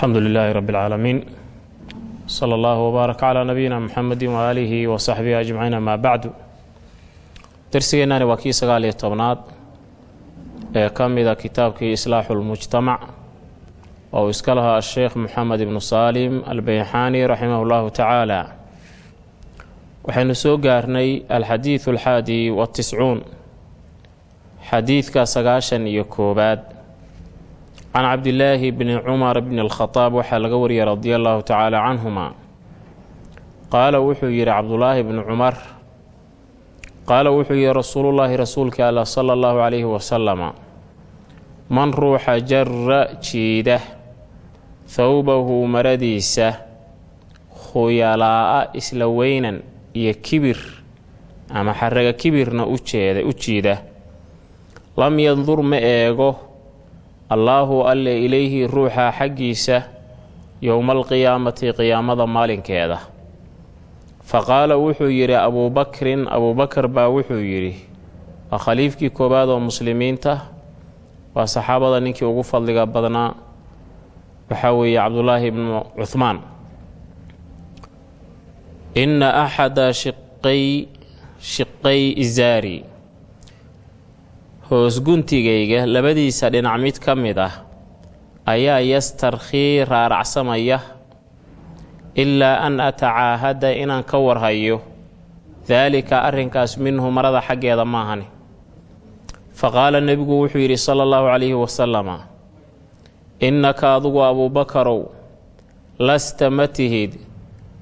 alxamdu lilaahi rabi اlcaalamiin sala allahu wbaarak calaa nabiyina muxamedi waaalihi wa saxbihi ajmaciin amaa bacdu darsigeenani waa kii sagaal iyo tobnaad ee ka mida kitaabkii islaaxu lmujtamac oo uu iska lahaa asheekh moxamed ibnu saalim albeyxaani raximah llahu tacaala waxaynu soo gaarnay alxadiidu alxaadi watiscuun xadiidka sagaashan iyo koobaad can cabdilaahi bni cumar bni alkhadaab waxaa laga wariyay radia allahu tacaala canhuma qaala wuxuu yidhi cabdulaahi bni cumar qaala wuxuu yidhi rasuulullaahi rasuulka alla sala allahu calayhi wasalama man ruuxa jara jiida thawbahu maradiisa khuyalaa'a isla weynan iyo kibir ama xaraga kibirna ujeeda u jiida lam yandur ma eego allaahu alle ilayhi ruuxa xaggiisa yowma alqiyaamati qiyaamada maalinkeeda. Fa qaala wuxuu yidhi abuubakrin abuubakar baa wuxuu yidhi waa khaliifkii koowaad oo muslimiinta waa saxaabada ninkii ugu fadliga badnaa waxaa weeye cabdulaahi ibnu cuhmaan inna axada shiqay shiqay izaari hoosguntigayga labadiisa dhinac mid ka mid ah ayaa yastarkhii raaracsamaya ilaa an atacaahada inaan ka warhayo daalika arrinkaas minhu marada xaggeeda maahani fa qaala nebigu wuxuu yidhi sala allahu calayhi wasalama innaka adugu abuubakarow lasta ma tihid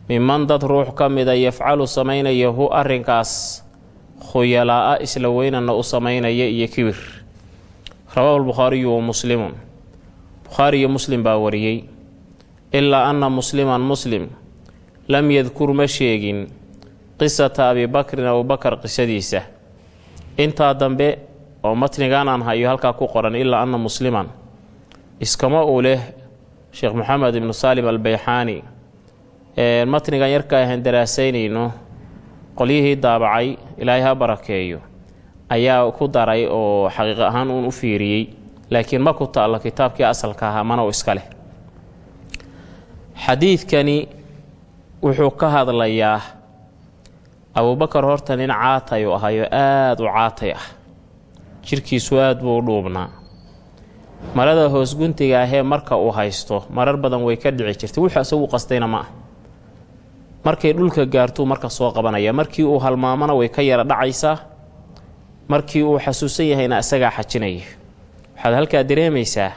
miman dad ruux ka mida yafcalu samaynaya hu arrinkaas khuyalaa'a isla weynanna u samaynaya iyo kibir rawaahu lbukhaariyu wa muslimun. Bukhaari iyo muslim baa wariyey. Ilaa anna musliman muslim lam yadkur ma sheegin qisata abibakrin abubakar qisadiisa. Intaa dambe oo matnigan aan hayo halkaa ku qoran ilaa anna musliman iskama uu leh sheekh moxamed ibnu saalim albeyxaani matnigan yarka ahan daraasaynayno qolyihii daabacay ilaahay ha barakeeyo ayaa ku daray oo xaqiiq ahaan uun u fiiriyey. Laakiin ma ku taallo kitaabkii asalka ahaa mana u iska leh. Xadiidkani wuxuu ka hadlayaa abuubakar horta nin caatay u ahayo aada u caatay ah. Jirkiisu aad buu u dhuubnaa. Marada hoosguntiga ahee marka uu haysto marar badan way ka dhici jirtay. Wuxuu isagu qastayna ma ah markay dhulka gaartuu marka soo qabanaya. Markii uu halmaamana way ka yara dhacaysaa markii uu xasuusan yahayna isagaa xajinaya. Waxaad halkaa dareemaysaa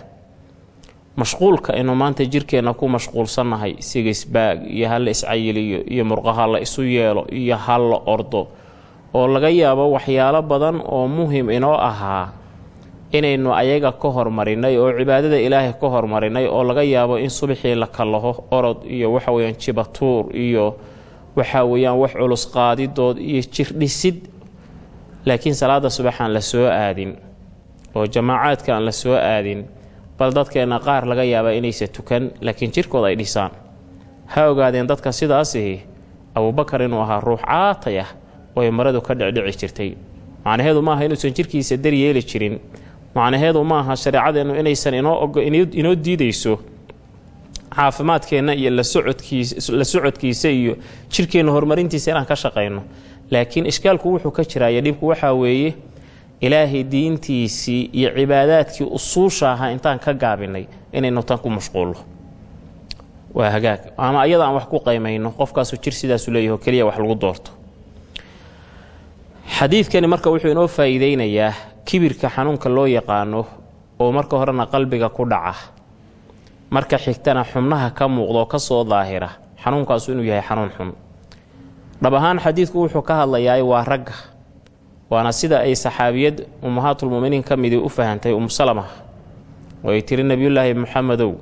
mashquulka inuu maanta jirkeenna ku mashquulsannahay sigisbaag iyo ha la iscayiliyo iyo murqaha la isu yeelo iyo ha la ordo oo laga yaabo waxyaalo badan oo muhiim inoo ahaa inaynu ayaga ka hormarinay oo cibaadada ilaahay ka hormarinay oo laga yaabo in subaxii la kallaho orod iyo waxa weyaan jibatuur iyo waxa weeyaan wax culus qaadidood iyo jirdhisid laakiin salaada subax aan la soo aadin oo jamaacaadka aan la soo aadin bal dadkeenna qaar laga yaabaa inaysa tukan laakiin jirkooda ay dhisaan. Ha ogaadeen dadka sidaasihi abuubakar inuu ahaa ruux caatay ah oo ay maradu ka dhicdhici jirtay. Macnaheedu maaha inuusan jirkiisa daryeeli jirin macnaheedu maaha shareecadeennu inaysan inoo diidayso caafimaadkeenna iyo la socodkiisa iyo jirkeenna horumarintiisa inaan ka shaqayno. Laakiin ishkaalku wuxuu ka jiraaya dhibku waxaa weeye ilaahay diintiisii iyo cibaadaadkii usuusha ahaa intaan ka gaabinay inaynu tan ku mashquullo waa hagaag. Ama ayada aan wax ku qaymayno qofkaasu jir sidaasu leeyaho keliya wax lagu doorto. Xadiidkani marka wuxuu inoo faa'iideynayaa kibirka xanuunka loo yaqaano oo marka horena qalbiga ku dhaca. Marka xigtana xubnaha ka muuqdaoo ka soo daahira xanuunkaasu inuu yahay xanuun xun. Dhab ahaan xadiidku wuxuu ka hadlayaa waa ragga waana sida ay saxaabiyad ummahaatulmuminiin ka midii u fahantay umusalama oo ay tiri nebiyullaahi maxamedow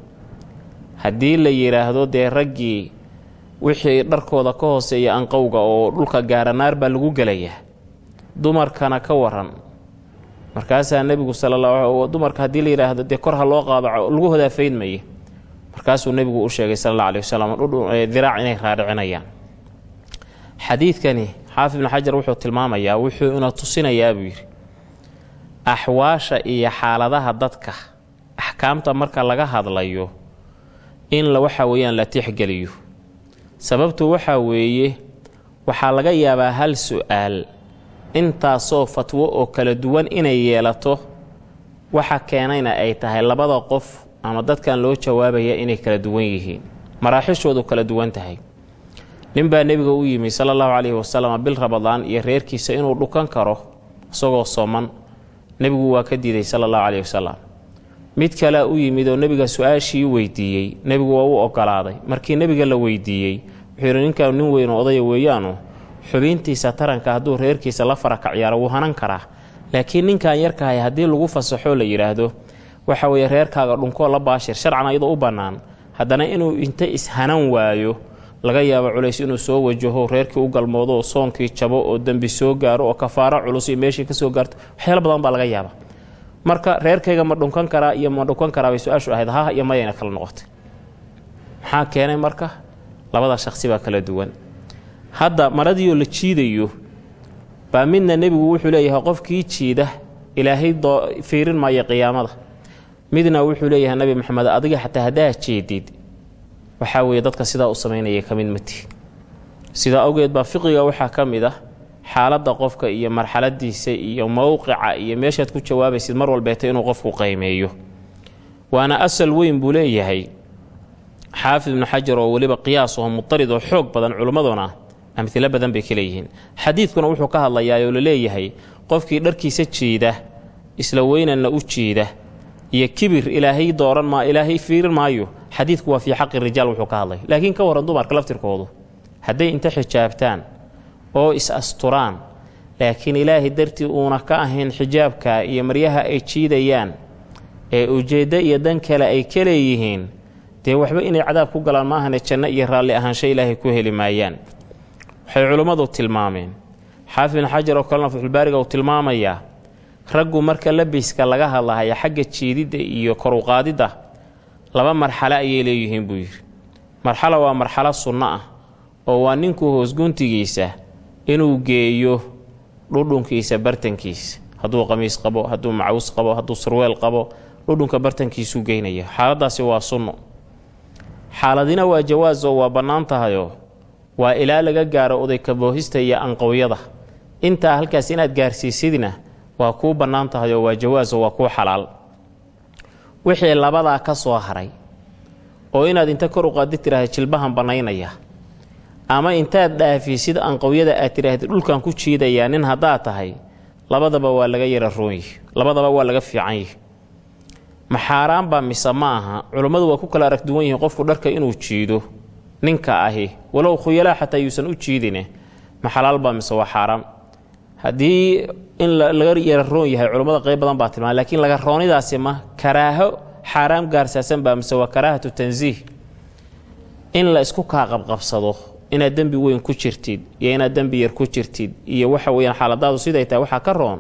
haddii la yidhaahdo dee raggii wixii dharkooda ka hooseeya anqowga oo dhulka gaaranaar baa lagu gelayaa? Dumarkana ka waran markaasaa nebigu sal dumarka haddii la yidhaahdo dee kor ha loo qaadaco lagu hodaafaydmaye markaasuu nebigu u sheegay sal alla alih wasalam diraac inay raadhicinayaan xadiidkani xaafid ibnu xajar wuxuu tilmaamayaa wuxuu ina tusinayaa buu yidhi axwaasha iyo xaaladaha dadka axkaamta marka laga hadlayo in waxa weeyaan la tixgeliyo. Sababtu waxaa weeye waxaa laga yaabaa hal su'aal intaasoo fatwo oo kala duwan inay yeelato waxa keenayna ay tahay labada qof ama dadkan loo jawaabaya inay kala duwan yihiin maraaxishoodu kala duwan tahay. Ninbaa nebiga u yimi sala allahu calayhi wasalam bil rabadaan iyo reerkiisa inuu dhukan karo isagoo sooman. Nebigu waa ka diiday sala allahu calayhi wasalam mid kalea u yimid oo nebiga su'aashii weydiiyey nebigu waa u ogolaaday. Markii nebiga la weydiiyey wuxuu yidhi ninkaan nin weyn oo odaya weeyaanu xubintiisa taranka hadduu reerkiisa la faraka ciyaaro wuu hanan karaa. Laakiin ninkan yarkahay haddii lagu fasaxoo la yidhaahdo waxa weeye reerkaaga dhunkoo la baashir sharcan ayadoo u bannaan. Haddana inuu inta ishanan waayo laga yaabo culays inuu soo wajaho reerkii u galmoodo oo soonkii jabo oo dembi soo gaaro oo kafaaro culus iyo meeshii ka gaarto waxyaalo badan baa laga yaaba marka reerkayga ma dhunkan karaa iyo ma dhunkan karaa bay su'aashu ahayd ha iyo mayayna kala noqotay. Maxaa keenay marka? Labada shaqsi baa kala duwan hadda maradiioo la jiidayo baa midna nebigu wuxuu leeyahay qofkii jiida ilaahay fiirin maayo qiyaamada. Midna wuxuu leeyahay nabi maxamed adiga xataa haddaa jeedid waxaa weeye dadka sidaa u samaynaya ka mati sidaa awgeed baa fiqiga waxaa ka mid ah xaaladda qofka iyo marxaladiisa iyo mowqica iyo meeshaad ku jawaabaysid mar walbeeta inuu qofku qaymeeyo. Waana asal weyn buu leeyahay. Xaafid ibnu xajar oo weliba qiyaas oo mutarid oo xoog badan culimmaduna amhilo badan bay ka leeyihiin. Xadiidkuna wuxuu ka hadlayaa oo la leeyahay qofkii dharkiisa jiida isla weynanna u jiida iyo kibir ilaahay dooran maa ilaahay fiirin maayo. Xadiidku waa fii xaqi rijaal wuxuu ka hadlay. Laakiin ka warran dumarka laftirkoodu hadday inta xijaabtaan oo is-asturaan laakiin ilaahay dartii uuna ka ahayn xijaabka iyo maryaha ay jiidayaan ee ujeeddo iyo dan kale ay ka leeyihiin dee waxba inay cadaab ku galaan maahane janno iyo raalli ahaansho ilaahay ku heli maayaan waxay culummadu tilmaameen. Xaafid bin xajar oo kalena fatxulbaariga uu tilmaamayaa raggu marka labiska laga hadlahaya xagga jiididda iyo koruqaadidda laba marxalo ayay leeyihiin buu yidhi. Marxalo waa marxalo sunno ah oo waa ninku hoosguntigiisa inuu geeyo dhudhunkiisa bartankiisa. Hadduu qamiis qabo hadduu macaws qabo hadduu surweel qabo dhudhunka bartankiisuu geynaya. Xaaladaasi waa sunno. Xaaladina waa jawaas oo waa bannaan tahayoo waa ilaa laga gaaro odaykaboohista iyo anqowyada intaa halkaas inaad gaarsiisidna waa kuu bannaan tahay oo waa jawaas oo waa kuu xalaal. Wixii labadaa ka soo haray oo inaad inta kor u qaadi tiraahda jilbahan bannaynaya ama intaad dhaafisid anqowyada aad tidhaahdid dhulkan ku jiidayaa nin haddaad tahay labadaba waa laga yara roonyihi labadaba waa laga fiican yihi ma xaaraanbaa mise ma aha culummadu waa ku kala arag duwan yihiin qofku dharka inuu jiido ninka ahi walow khuyalaa xataa yuusan u jiidine ma xalaalbaa mise waa xaaraan haddii in laga yara roon yahay culummada qayb badan baa tilmaama lakiin laga roonidaasi ma karaaho xaaraam gaarsaasan baa mise waa karaahatu tansiih in la isku kaa qabqabsado inaad dembi weyn ku jirtid iyo inaad dembi yar ku jirtid iyo waxa weyaan xaaladaadu siday tahay waxaa ka roon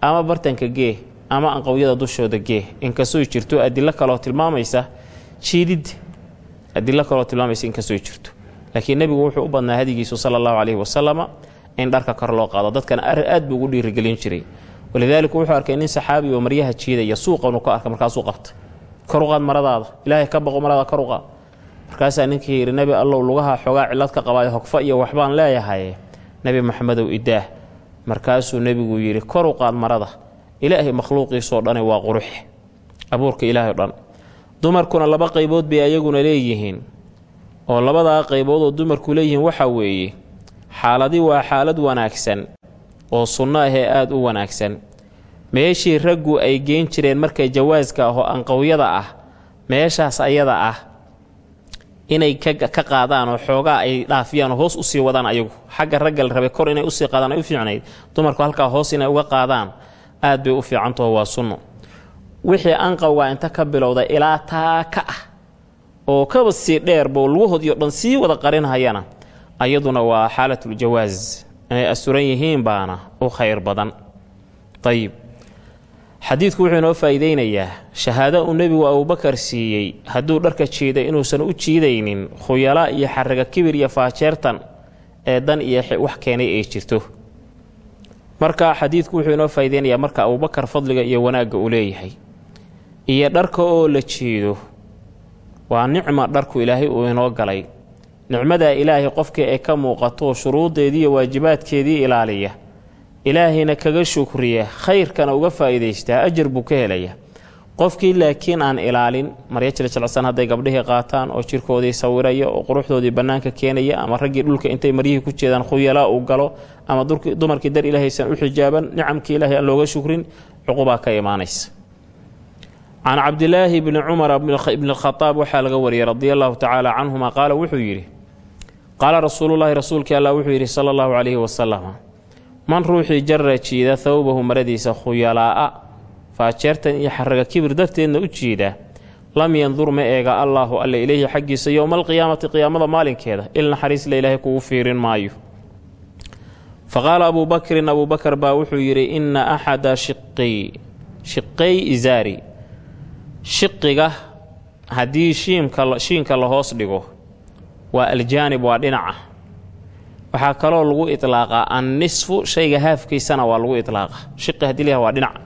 ama bartanka gee ama anqowyada dushooda gee inkastoo jirto adilo kaloo tilmaamaysa jiididda adilo kaloo tilmaamaysa inkastoo jirto. Laakiin nebigu wuxuu u badnaa hadigiisu sala allahu caleyhi wasalama in dharka kor loo qaado. Dadkana aad buu ugu dhiirigelin jiray. Walidaalika wuxuu arkay nin saxaabi oo maryaha jiidaya suuqanu ka arka markaasuu qabta kor u maradaada. Ilaahay ka baqo maradaada kor u markaasaa ninkii yidhi nebi allow lugaha xoogaa cillad ka qabaayo hogfa iyo waxbaan leeyahay. Nebi maxamedow idaah markaasuu nebigu yidhi kor u marada. Ilaahay makhluuqiisoo dhani waa qurux. Abuurka ilaahay o dhan dumarkuna laba qaybood bay ayaguna leeyihiin. oo labadaa qaybood oo dumarku leeyihiin waxaa weeye xaaladi waa xaalad wanaagsan oo sunno ahee aada u wanaagsan. Meeshii raggu ay geen jireen markay jawaaska ahoo anqowyada ah meeshaas ayada ah inay ka qaadaan oo xoogaa ay dhaafiyaan oo hoos u sii wadaan ayagu. Xagga ragga la kor inay u sii qaadaan ay u fiicnayd. Dumarku halkaa hoos inay uga qaadaan aad bay u fiicantaho waa sunno wixii anqawgaa inta ka bilowda ilaa taa ka ah oo kaba sii dheerba oo lugahoodii o dhan sii wada qarinhayana ayaduna waa xaalatuljawaas inay asturan yihiin baana u khayr badan. Ayib xadiidku wuxuu inoo faa'iideynayaa shahaado uu nebigu abubakar siiyey hadduu dharka jiiday inuusan u jiidaynin khuyalaa iyo xaraga kibir iyo faajeertan ee dan iyo wax keenay ay jirto. Marka xadiidku wuxuu inoo faa'iideynayaa marka abubakar fadliga iyo wanaagga uu leeyahay iyo dharka oo la jiido. Waa nicma dharku ilaahay uu inoo galay. Nicmadaa ilaahay qofkii ay ka muuqato shuruuddeedii iyo waajibaadkeedii ilaaliya. Ilaahayna kaga shukriya khayrkana uga faa'iidaystaa ajar buu ka helaya qofkii laakiin aan ilaalin maryo jiljilcsan hadday gabdhihii qaataan oo jirkoodii sawiraya oo quruxdoodii bannaanka keenaya ama raggii dhulka intay maryihii ku jeedaan khuyalaa uu galo ama dumarkii dar ilaahaysan u xijaaban nicamkii ilaahay aan looga shukrin cuqubaa ka imaanaysa can cabdilaahi bni cumar bni khadaab waxaa laga wariyey radia allahu tacaala canhuma qaala wuxuu yidhi qaala rasuulullaahi rasuulkii allah wuxuu yidhi sala allahu calayhi wasalam man ruuxii jara jiida thawbahu maradiisa khuyalaa'a faajeertan iyo xaraga kibir darteedna u jiida lam yandur ma eega allaahu alle ileyhi xaggiisa yowma alqiyaamati qiyaamada maalinkeeda il naxariisla ilaahay kugu fiirin maayo fa qaala abuu bakrin abuu bakar baa wuxuu yidhi inna axada shiqii isaari shiqiga haddii shiinka la hoos dhigo waa aljaanib waa dhinaca. Waxaa kaloo lagu iطlaaqaa annisfu shayga haafkiisana waa lagu iطlaaqa shiqi haddii layaha waa dhinaca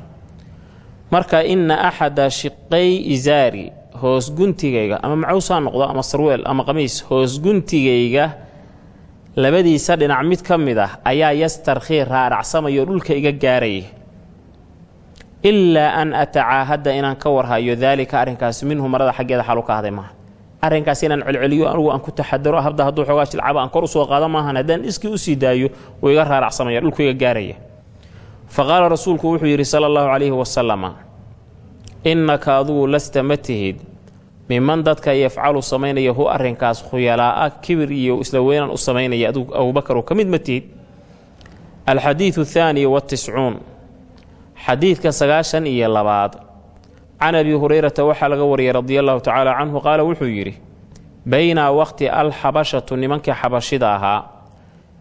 marka inna axada shiqay isaari hoos guntigayga ama macawsaa noqdo ama sarweel ama qamiis hoos guntigayga labadiisa dhinac mid ka mid ah ayaa yastarkhii raaracsamayo dhulka iga gaaraya ilaa an atacaahadda inaan ka warhayo daalika arrinkaas minhu marada xaggeeda xalu ka ahday maaha. Arrinkaas inaan celceliyo anugu aan ku taxadaro habda hadduu xoogaa jilcaba aan kor u soo qaada maahan haddaan iskii u sii daayo wuu iga raaracsamaya dhulku iga gaaraya. Fa qaala rasuulku wuxuu yidhi sala allahu calayhi wasalama innaka adugu lasta ma tihid. Miman dadka yafcalu samaynaya hu arrinkaas khuyalaa'a kibir iyo isla weynaan u samaynaya aduu abubakar ka mid ma tihid? Alxadiidu athaani watiscuun xadiidka sagaashan iyo labaad. Can abi hurayrata waxaa laga wariyay radia allahu tacaala canhu qaala wuxuu yidhi baynaa waqti alxabashatu nimankii xabashida ahaa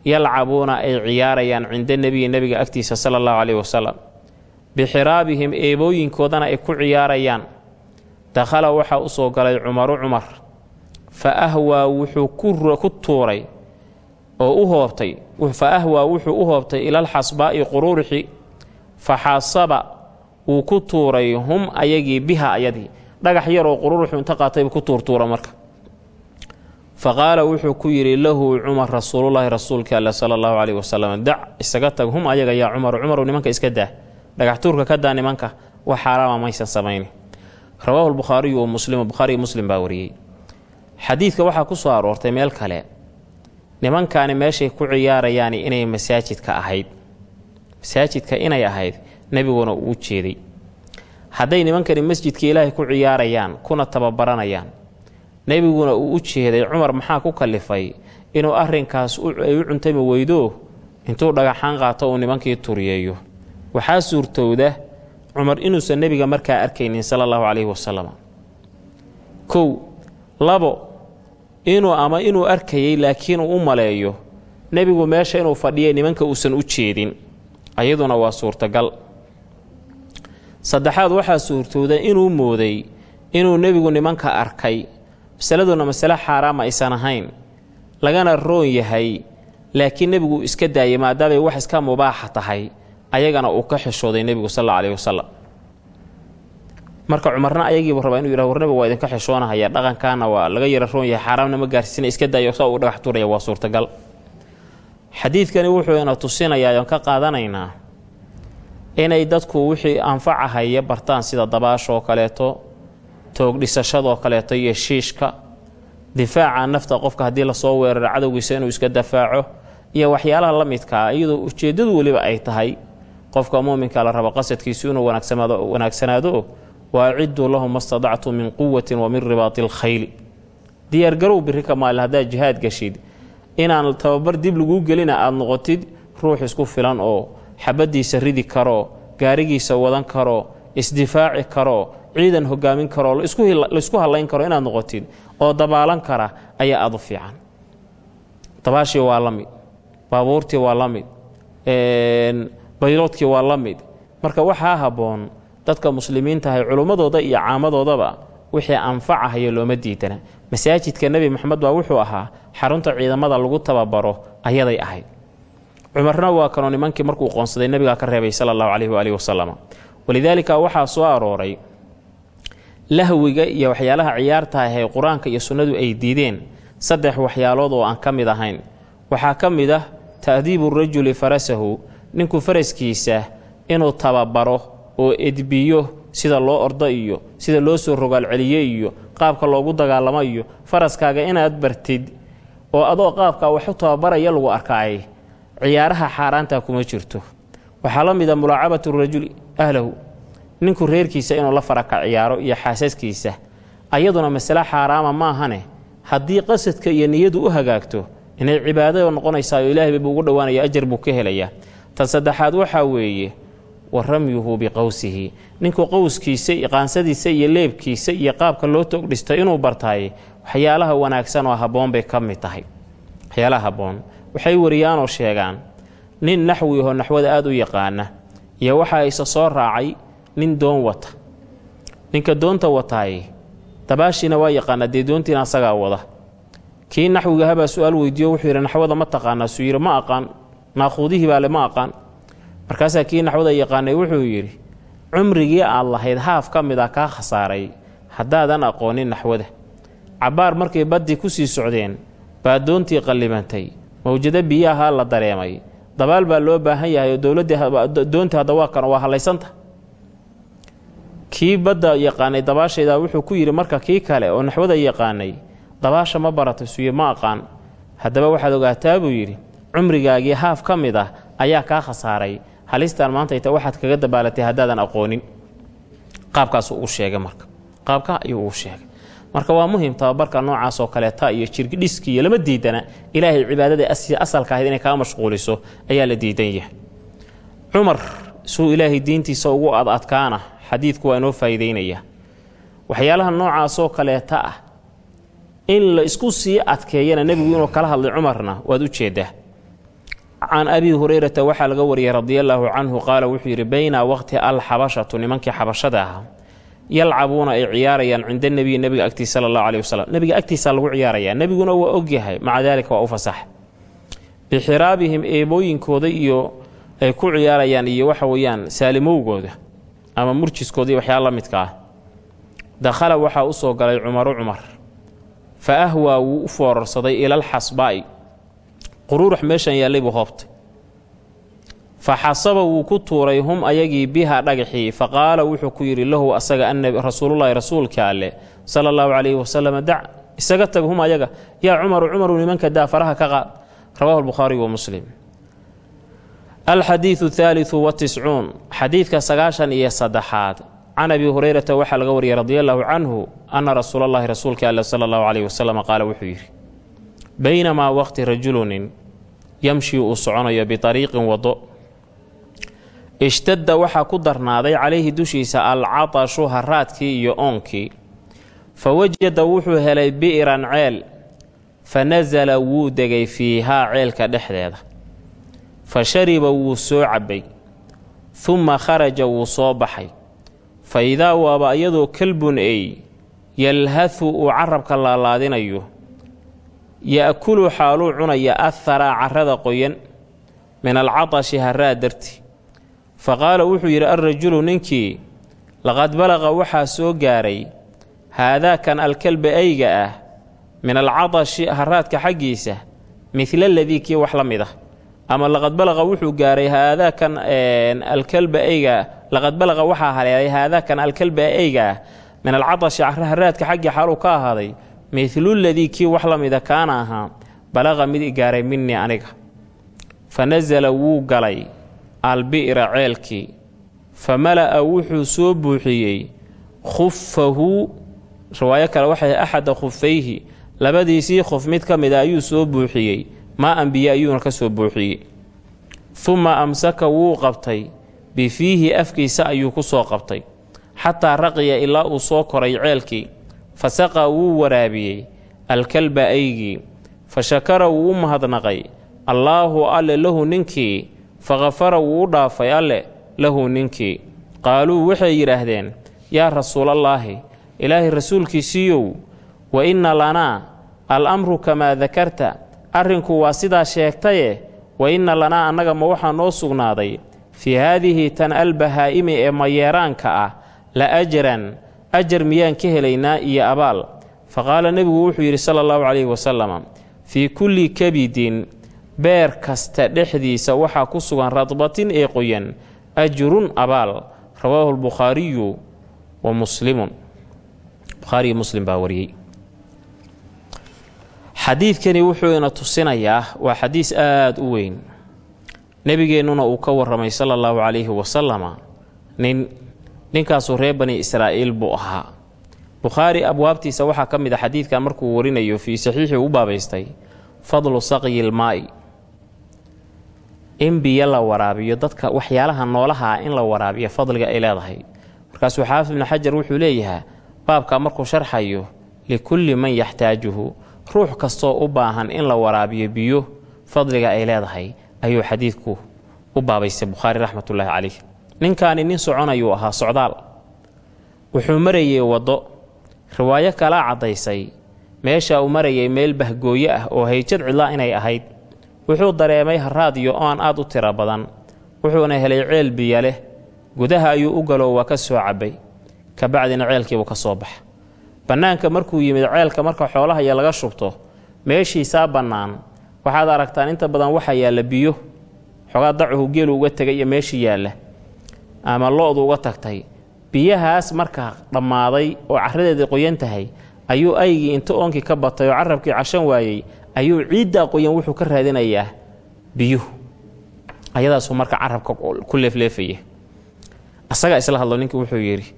yalcabuuna ay ciyaarayaan cinda nebiyi nebiga agtiisa sala allahu caleyhi wasalam bixiraabihim eebooyinkoodana ay ku ciyaarayaan. Dakhala waxaa u soo galay cumaru cumar. Fa ahwaa wuxuu ku tuuray oo u hoobtay fa ahwaa wuxuu u hoobtay ilalxasbaa'i quruurixi fa xasaba wuu ku tuuray hum ayagii biha ayadii. Dhagax yaroo qururuxu inta qaataybu ku tuurtuura marka. Fa qaala wuxuu ku yidhi lahu cumar rasuulullaahi rasuulka alle sala allahu caleyhi wasalam dac isaga tag hum ayaga yaa cumaru cumaru nimanka iska daa. Dhagax tuurka ka daa nimanka wax xaaraama maysan samayni rawaahu lbukhaariyu wa muslimu bukhaariyo muslim baa wariyey. Xadiidka waxaa ku soo aroortay meel kale. Nimankaani meeshay ku ciyaarayaani inay masaajidka ahayd masaajidka inay ahayd nebiguna uu u jeeday. Hadday nimankani masjidka ilaahay ku ciyaarayaan kuna tababaranayaan. Nebiguna uu u jeeday cumar maxaa ku kallifay inuu arrinkaas ay u cuntami weydo? Intuu dhagaxaan qaato uu nimankii turiyeeyo. Waxaa suurtowda cumar inuusan nebiga markaa arkaynin sala allahu calayhi wasalam kow labo inuu ama inuu arkayay laakiin uu u maleeyo. Nebigu meesha inuu fadhiyay nimanka uusan u jeedin ayaduna waa suurtagal. Saddexaad waxaa suurtowda inuu mooday inuu nebigu nimanka arkay masaladuna masale xaaraama aysan ahayn lagana roon yahay laakiin nebigu iska daayay maadaamay wax iska mubaaxa tahay ayagana uu ka xishooday nebigu sal alla alayhi wasalam marka cumarna ayagiibu rabaa inuu yihah war nebigu waa idinka xishoonahaya dhaqankaana waa laga yara roon yahay xaaraamna ma gaarsiisina iska daayo saa uu dhagax tuuraya waa suurtagal xadiidkani wuxuu ina tusinayaa oon ka qaadanaynaa inay dadku wixii anfacahaya bartaan sida dabaashoo kaleeto toogdhisashadoo kaleeto iyo shiishka difaaca nafta qofka haddii la soo weeraro cadowgiisa inuu iska dafaaco iyo waxyaalaha la midkaa iyadoo ujeeddadu weliba ay tahay qofka muuminka la rabo qasadkiisu inuu wanaagsanaado wa aciduu lahum ma stadactu min quwatin wa min ribaati alkhayli diyaargarow biri ka maalin haddaad jihaad gashid inaan tababar dib laguu gelina aada noqotid ruux isku filan oo xabaddiisa ridi karo gaarigiisa wadan karo isdifaaci karo ciidan hogaamin karo laysku hallayn karo inaad noqotid oo dabaalan kara ayaa aada u fiican. Dabaashii waa la mid baabuurtii waa la mid bayloodkii waa la mid. Marka waxaa habboon dadka muslimiintahay culummadooda iyo caamadoodaba wixii anfacahaya looma diidana masaajidka nebi moxamed baa wuxuu ahaa xarunta ciidamada lagu tababaro ayaday ahayd. Cumarna waa kanoo nimankii markuu qoonsaday nebigaa ka reebay sala allahu caleyhi waalihi wasalam walidaalika waxaa soo arooray lahwiga iyo waxyaalaha ciyaarta ahee qur'aanka iyo sunnadu ay diideen saddex waxyaalood oo aan ka mid ahayn. Waxaa ka mid ah ta'diibu rajuli farasahu ninku faraskiisa inuu tababaro oo edbiyo sida loo ordo iyo sida loo soo rogaalceliyo iyo qaabka loogu dagaalamo faraskaaga inaad bartid oo adoo qaabkaa wax u tababaraya lagu arkaay ciyaaraha xaaraanta kuma jirto. Waxaa la mid a mulaacabatu rajuli ahlahu ninku reerkiisa inuu la faraka ciyaaro iyo xaasaskiisa ayaduna masale xaaraama maahane haddii qasadka iyo niyadu u hagaagto inay cibaadada noqonaysaa oo ilaahay buu ugu dhowaanaya ajar buu ka helayaa. Tan saddexaad waxaa weeye wa ramyuhu biqowsihi ninku qowskiisa qaansadiisa iyo leebkiisa iyo qaabka loo toogdhisto inuu bartaay waxyaalaha wanaagsan oo habboon bay ka mid tahay. Waxyaalaha habboon waxay wariyaanoo sheegaan nin naxwi ahoo naxwada aada u yaqaana iyo waxaa isa soo raacay nin doon wata. Ninka doonta wataay dabaashiina waa yaqaanaa dee doontiina asagaa wada. Kii naxwiga habaa su'aal weydiiyo wuxuu yidhi naxwada ma taqaanaa. Suu yidhi ma aqaan naaquudihii baa le ma aqaan markaasaa kii naxwada yaqaanay wuxuu yidhi cumrigii aad lahayd haaf ka mid ah kaa khasaaray haddaadan aqoonin naxwada. Cabbaar markay baddii ku sii socdeen baa doontii qallibantay mawjado biyahaa la dareemay. Dabaal baa loo baahan yahay oo hadda waa kan waa hallaysanta. Kii badda yaqaanay dabaashaydaa wuxuu ku yidhi marka kii kale oo naxwada yaqaanay dabaasha ma baratay suye ma aqaan. Haddaba waxaad ogaataa buu yidhi cumrigaagii haaf ka mid ah ayaa kaa khasaaray halistaan maanta ita waxaad kaga dabaalatay haddaadan aqoonin. Qaabkaasuu uu sheegay marka. Qaabka ayuu uu sheegay. Marka waa muhiim tababarka noocaas oo kaleeta iyo jirgidhiski iyo lama diidana ilaahay cibaadada asalka ahayd inay kaa mashquuliso ayaa la diidan yahay. Cumar suu ilaahay diintiisa ugu ad adkaana xadiidku waa inoo faa'iidaynaya waxyaalaha noocaasoo kaleeta ah in la isku sii adkeeyana nebigu inuu kala hadlay cumarna waad u jeeddaa can abi hurayrata waxaa laga wariyey radiallaahu canhu qaala wuxuu yidhi bayna waqti alxabashatu nimankii xabashada ahaa yalcabuuna ay ciyaarayaan cinda nebiyi nebiga agtiisa sala allahu aleyh wasalam nebiga agtiisaa lagu ciyaarayaa nebiguna waa ogyahay maca daalika waa u fasax. Bixiraabihim eebooyinkooda iyo ay ku ciyaarayaan iyo waxa weeyaan saalimowgooda ama murjiskooda iyo waxyaala la midka ah. Dakhala waxaa u soo galay cumaru cumar. Fa ahwaa wuu u foorarsaday ilalxasbaa'i quruurux meeshan yaallay buu hoobtay. Fa xasaba wuu ku tuuray hum ayagii biha dhagaxii fa qaala wuxuu ku yidhi lahu asaga rasuulullaahi rasuulka alleh sala allahu calayhi wasalam dac isaga tag hum ayaga yaa cumaru cumaru nimanka daa faraha ka qaad. Rawahu albukhaariy wa muslim. Alxadiidu thaaliu watiscuun xadiidka sagaashan iyo saddexaad. Can abi hurayrata waxaa laga wariyey radi allaahu canhu anna rasuulallaahi rasuulka alle sala allahu calayhi wasalam qaala wuxuu yidhi baynamaa waqti rajulunin yamshi uu soconayo biariiqin waddo ishtadda waxaa ku darnaaday calayhi dushiisa alcatashu haraadkii iyo oonkii. Fa wajada wuxuu helay bi'ran ceel. Fa nasala wuu degay fiihaa ceelka dhexdeeda. Fa shariba wuu soo cabbay. Humma kharaja wuu soo baxay. Fa idaa waaba iyadoo kalbun ey yalhathu uu carabka laalaadinayo ya'kulu xaaluu cunaya aharaa carrada qoyan min alcatashi harraa darti. Fa qaala wuxuu yidhi alrajulu ninkii laqad balaqa waxaa soo gaaray haadaakan alkalba eyga ah min alcatashi haraadka xaggiisa midla ladii kii wax la mid ah. Ama laqad balaqa wuxuu gaaray haadaakan alkalba eyga laqad balaqa waxaa haleelay haadaakan alkalba eyga ah min alcatashi haraadka xaggii xaaluu ka ahaaday midluladii kii wax la mida kaana ahaa balaqa mid igaaray minii aniga. Fa nasala wuu galay albi'ra ceelkii. Fa mala'a wuxuu soo buuxiyey khufahu riwaayo kale waxay axada khufayhi labadiisii khuf mid ka mida ayuu soo buuxiyey. Maa ambiye ayuuna ka soo buuxiyey. Humma amsaka wuu qabtay. Bifiihi afkiisa ayuu ku soo qabtay. Xataa raqiya ilaa uu soo koray ceelkii fa saqaa wuu waraabiyey alkalba aygii. Fa shakara wuu u mahadnaqay allaahu alle lahu ninkii. Fa khafara wuu u dhaafay alle lahu ninkii. Qaaluu waxay yidhaahdeen yaa rasuulallaahi ilaahay rasuulkiisiiyow wa inna lanaa al amru kamaa dakarta. Arrinku waa sidaa sheegtaye? Wa inna lanaa annaga ma waxaa noo sugnaaday. Fii haadihi tan albahaa'imi ee mayeeraanka ah la ajaran ajar miyaan ka helaynaa iyo abaal. Fa qaala nebigu wuxuu yidhi sala allahu calayhi wasalam fii kulli kabidin beer kasta dhexdiisa waxaa ku sugan radbatin ee qoyan ajrun abaal. Rawaahu lbukhaariyu wa muslimun. Bukhaariyo muslim baa wariyey. Xadiidkani wuxuu ina tusinayaa waa xadiis aada u weyn. Nebigeennuna uu ka warramay sala allahu calayhi wasalama nin ninkaasuu reer bani israa'iil buu ahaa. Bukhaari abwaabtiisa waxaa ka mid a xadiidkan markuu warinayo fii saxiixii u baabaystay fadlu saqyilmaa'i in biyo la waraabiyo dadka waxyaalaha noolaha in la waraabiyo fadliga ay leedahay. Markaasuu xaafid ibnu xajar wuxuu leeyahaa baabkaa markuu sharxayo likulli man yaxtaajuhu ruux kastoo u baahan in la waraabiyo biyo fadliga ay leedahay ayuu xadiidku u baabaystay bukhaari raxmatullaahi calayh ninkaani nin soconayuu ahaa socdaal. Wuxuu marayey waddo. Riwaayo kalaa caddaysay. Meesha uu marayay meel bahgooye ah oo hayjad cidlaa inay ahayd. Wuxuu dareemay haraadiyo oon aad u tiro badan. Wuxuuna helay ceel biyo leh. Gudaha ayuu u galo waa ka soo cabbay. Kabacdina ceelkiibuu ka soo baxa. Bannaanka markuu yimid ceelka marka xoolaha iyo laga shubto meeshiisaa bannaan. Waxaad aragtaan inta badan waxaa yaalla biyo. Xogaa dacuhu geelu uga tegay iyo meeshii yaalla ama lo-du uga tagtay. Biyahaas markaa dhammaaday oo carradeedii qoyan tahay ayuu aygii inta oonkii ka batay oo carabkii cashan waayey ayuu ciiddaa qoyan wuxuu ka raadinayaa biyuhu. Ayadaasuu marka carabka ku leefleefaya asagaa isla hadlo ninkii wuxuu yidhi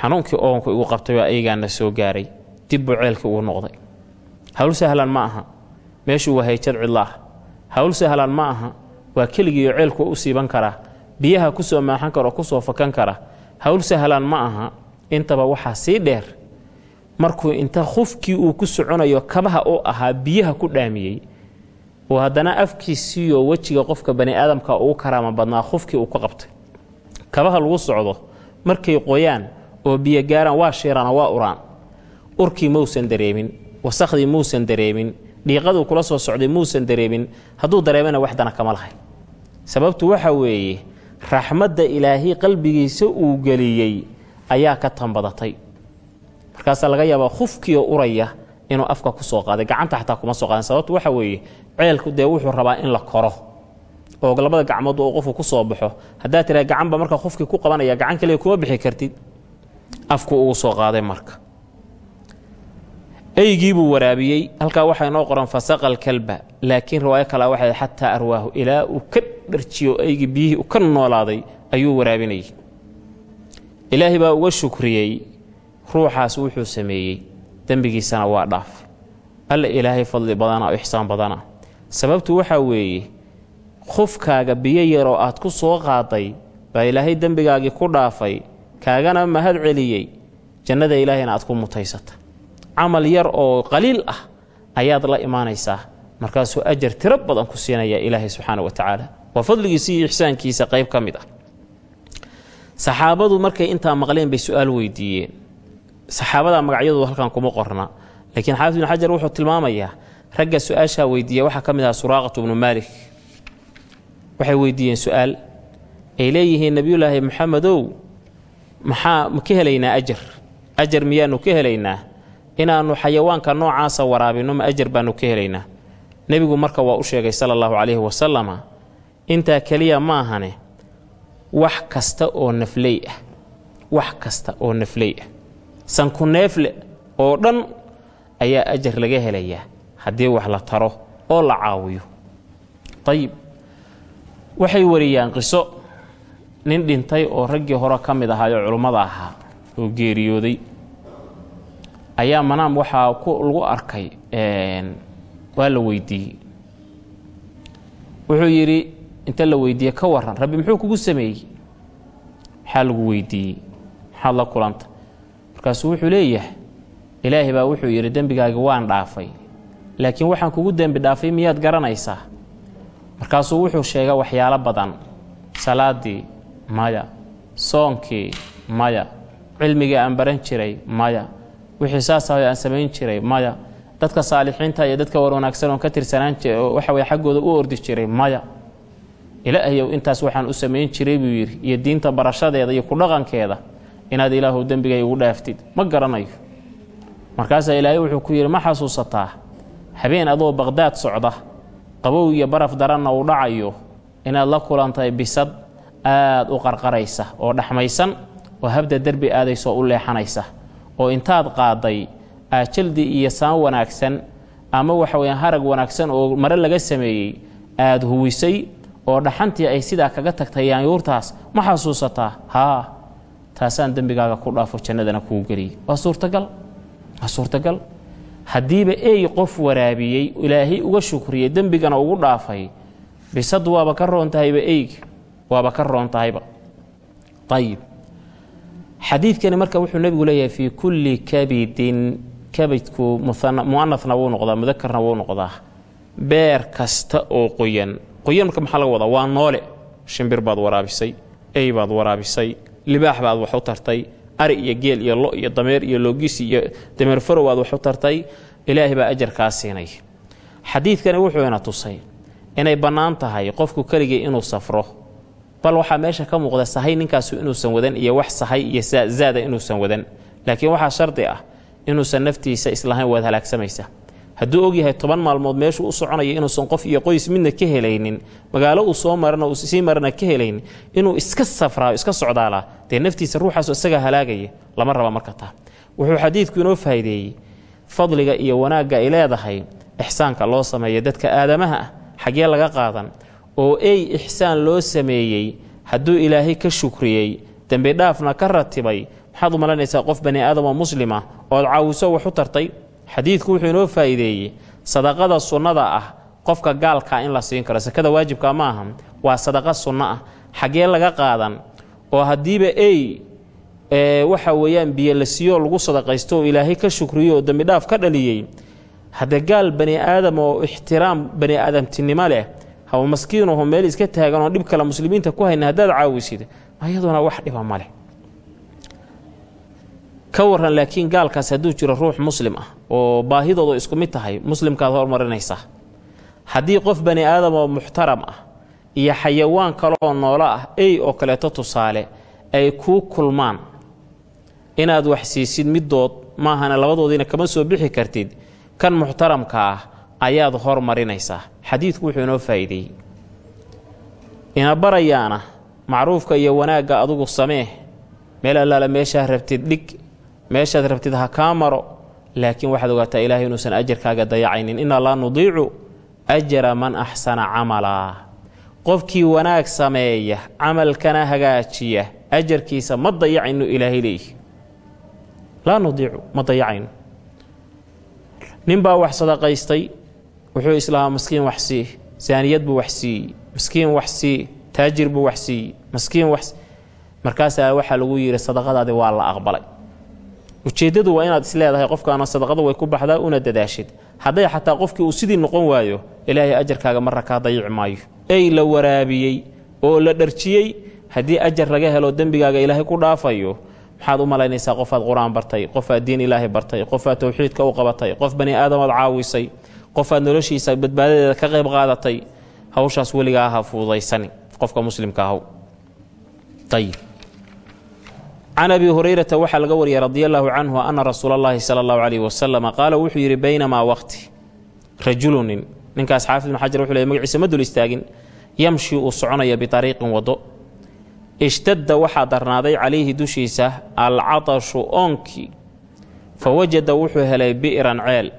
xanuunkii oonku igu qabtay waa aygaana soo gaaray dib buu ceelkii ugu noqday. Hawl sahlan ma aha meeshuu waa hayjad cidla ah hawl sahlan ma aha waa keligiiyo ceelku u siiban karaa biyaha ku soo maaxan kara oo ku soo fakan kara hawl sahlan ma aha. Intaba waxaa sii dheer markuu inta khufkii uu ku soconayo kabaha u ahaa biyaha ku dhaamiyey oo haddana afkiisiiyo wejiga qofka bani aadamka ugu karaama badnaa khufkii uu ka qabtay. Kabaha lagu socdo markay qoyaan oo biyo gaaraan waa shiirana waa uraan. Urkii mausan dareemin wasakhdii muusan dareemin dhiiqaduu kula soo socday muusan dareemin hadduu dareemana waxdana kama lahay sababtu waxa weeye raxmadda ilaahay qalbigiisa uu geliyey ayaa ka tanbadatay markaasaa laga yaabaa khufkiioo uraya inuu afka ku soo qaaday. Gacanta xataa kuma soo qaadan. Sababtu waxa weeye ceelku dee wuxuu rabaa in la koro. Oo labada gacmood uu qofku ku soo baxo. Haddaad tiraa gacanba marka qofkii ku qabanaya gacan kaliya kuma bixi kartid. Afku ugu soo qaaday marka eygiibuu waraabiyey halkaa waxaa inoo qoran fasaqal kalba laakiin riwaayo kalea waxay xataa arwaahu ilaa uu ka dharjiyo eygii biyihii u ka noolaaday ayuu waraabinayay ilaahay baa uga shukriyey ruuxaas wuxuu sameeyey. Dembigiisana waa dhaaf. Alla ilaahay fadli badana oo ixsaan badana sababtu waxaa weeye khufkaaga biyo yaroo aad ku soo qaaday baa ilaahay dembigaagii ku dhaafay kaagana mahad celiyey. Jannada ilaahayna aad ku mutaysata camal yar oo qaliil ah ayaad la imaanaysaa. Markaasuu ajar tiro badan ku siinaya ilaahay subxaana wa tacaala. Waa fadligiisa iyo ixsaankiisa qayb ka mid ah. Saxaabadu markay intaa maqleen bay su'aal weydiiyeen. Saxaabada magacyadoodu halkan kuma qorna. Laakiin xaafid ibnu xajar wuxuu tilmaamayaa ragga su'aashaa weydiiya waxaa ka mid aha suraaqatu bnu maalik. Waxay weydiiyeen su'aal ay leeyihiin nebiyulaahi maxamedow maxaa ma ka helaynaa ajar? Ajar miyaanu ka helaynaa inaannu xayawaanka noocaasa waraabinno ma ajar baannu ka helaynaa. Nebigu marka waa u sheegay sala allahu calayhi wasalama intaa keliya ma ahane wax kasta oo nafley ah wax kasta oo nafley ah. Sanku neefle oo dhan ayaa ajar laga helayaa haddii wax la taro oo la caawiyo. Ayib waxay wariyaan qiso. Nin dhintay oo raggii hore ka mid ahaayoo culummada ahaa oo geeriyooday ayaa manaam waxaa lagu arkay waa la weydiiyey. Wuxuu yidhi inta la weydiiyey ka waran rabbi muxuu kugu sameeyey? Maxaa lagu weydiiyey? Maxaad la kulanta markaasuu wuxuu leeyahay ilaahay baa wuxuu yidhi dembigaagi waan dhaafay. Laakiin waxaan kugu dembi dhaafay miyaad garanaysaa? Markaasuu wuxuu sheega waxyaalo badan. Salaadii maya. Soonkii maya. Cilmigii aan baran jiray maya wixii saasahay aan samayn jiray maya. Dadka saalixiinta iyo dadka war wanaagsan oon ka tirsanaan waxa weye xaggooda u ordi jiray maya. Ilaahayow intaas waxaan u samayn jiray buu yidhi iyo diinta barashadeeda iyo ku dhaqankeeda inaad ilaahu dembigay ugu dhaaftid. Ma garanayo. Markaasaa ilaahay wuxuu ku yidhi ma xasuusataa? Habeen adoo baqhdaad socda qabow iyo baraf daranna uu dhacayo inaad la kulantahay bisad aad u qarqaraysa oo dhaxmaysan oo habda derbi aadaysa oo u leexanaysa oo intaad qaaday aad jaldi iyo saan wanaagsan ama waxa weyaan harag wanaagsan oo mare laga sameeyey aad huwisay oo dhaxantii ay sidaa kaga tagtay yaanyuurtaas ma xasuusataa? Haa taasaan dembigaaga ku dhaafo jannadana kuu geliyey. Waa suurtagal waa suurtagal. Haddiiba ey qof waraabiyey ilaahay uga shukriyey dembigana ugu dhaafay bisad waaba ka roon tahayba eyga waaba ka roon tahayba. Ayib xadiidkani marka wuxuu nebigu leeyahay fii kulli kabidin kabidku mu'anasna wuu noqdaa mudakarna wuu noqdaa. Beer kasta oo qoyan qoyan marka maxaa laga wadaa? Waa noole. Shimbir baad waraabisay ey baad waraabisay libaax baad wax u tartay ari iyo geel iyo lo iyo dameer iyo loogisi iyo dameer farow aad wax u tartay ilaahay baa ajarkaa siinay. Xadiidkani wuxuu ina tusay inay bannaan tahay qofku keligii inuu safro bal waxaa meesha ka muuqda sahay ninkaasu inuusan wadan iyo wax sahay iyo zaada inuusan wadan. Laakiin waxaa shardi ah inuusan naftiisa islahayn waad halaagsamaysa hadduu ogyahay toban maalmood meeshuu u soconaya inuusan qof iyo qoys midna ka helaynin magaalo uu soo marana uu sii marana ka helaynin inuu iska safraa iska socdaalaa dee naftiisa ruuxaasu isagaa halaagaya lama raba marka taa. Wuxuu xadiidku inoo faa'iideeyey fadliga iyo wanaagga ay leedahay ixsaanka loo sameeya dadka aadamaha ah xaggee laga qaadan oo ey ixsaan loo sameeyey hadduu ilaahay ka shukriyey dembidhaafna ka ratibay. Maxaad u malaynaysaa qof bani aadamoo muslima ood caawiso wax u tartay? Xadiidku wuxuu inoo faa'iideeyey. Sadaqada sunnada ah qofka gaalkaa in la siin karo. Sakada waajibka ma aha. Waa sadaqa sunno ah. Xaggee laga qaadan? Oo haddiiba ey waxa weeyaan biyo la siiyo lagu sadaqaysto oo ilaahay ka shukriyo oo dembidhaaf ka dhaliyey. Hadde gaal bani aadam oo ixtiraam bani aadamtinimo leh haw maskiinuhu meel iska taagan oo dhib kale muslimiinta ku hayna haddaad caawisid ayaduna wax dhiba ma leh. Ka waran laakiin gaalkaas hadduu jiro ruux muslim ah oo baahidoodu isku mid tahay muslimkaad hormarinaysaa haddii qof bani aadam oo muxtaram ah iyo xayawaan kaleoo noolo ah ey oo kaleeto tusaale ay kuu kulmaan. Inaad wax siisid middood maahana labadoodiina kama soo bixi kartid. Kan muxtaramka ah ayaad hormarinaysaa xadiidku wuxuu inoo faa'iideeyey ina barayaana macruufka iyo wanaagga adugu samee meel allaala meeshaad rabtid dhig meeshaad rabtid ha kaa maro laakiin waxaad ogaataa ilaahay inuusan ajarkaaga dayacaynin. Inna laa nudiicu ajra man axsana camalaa qofkii wanaag sameeya camalkana hagaajiya ajarkiisa ma dayacaynu ilaahay leeyihi laa nudiicu ma dayacayno ninbaa wax sadaqaystay wuxuu islahaa maskiin wax sii saaniyad buu wax siiyey maskiin wax sii taajir buu wax siiyey maskiin wax markaasaa waxaa lagu yidhi sadaqadaadi waa la aqbalay. Ujeeddadu waa inaad isleedahay qofkaana sadaqada way ku baxdaa una dadaashid. Hadday xataa qofkii uu sidii noqon waayo ilaahay ajarkaaga marra kaa maayo. Ey la waraabiyey oo la dharjiyey haddii ajar laga helo dembigaaga ilaahay ku dhaafayo maxaad u malaynaysaa qofaad qur'aan bartay qofaad diin ilaahay bartay qofaad towxiidka u qabatay qof bani aadamaad caawisay qofaad noloshiisa badbaadadeeda ka qayb qaadatay hawshaas weligaa aha fuudaysani. Qofka muslimka ahaw ayib can abi hurayrata waxaa laga wariyay radi allaahu canhu ana rasuula allahi sala allahu calayhi wasalama qaala wuxuu yidhi baynamaa waqti rajulunin ninkaas xaafid ibn xajar wuxuu leey magaciisa ma dul istaagin. Yamshi uu soconaya biariiqin waddo. Ishtadda waxaa darnaaday calayhi dushiisa alcatashu oonkii fa wajada wuxuu helay bi'ran ceel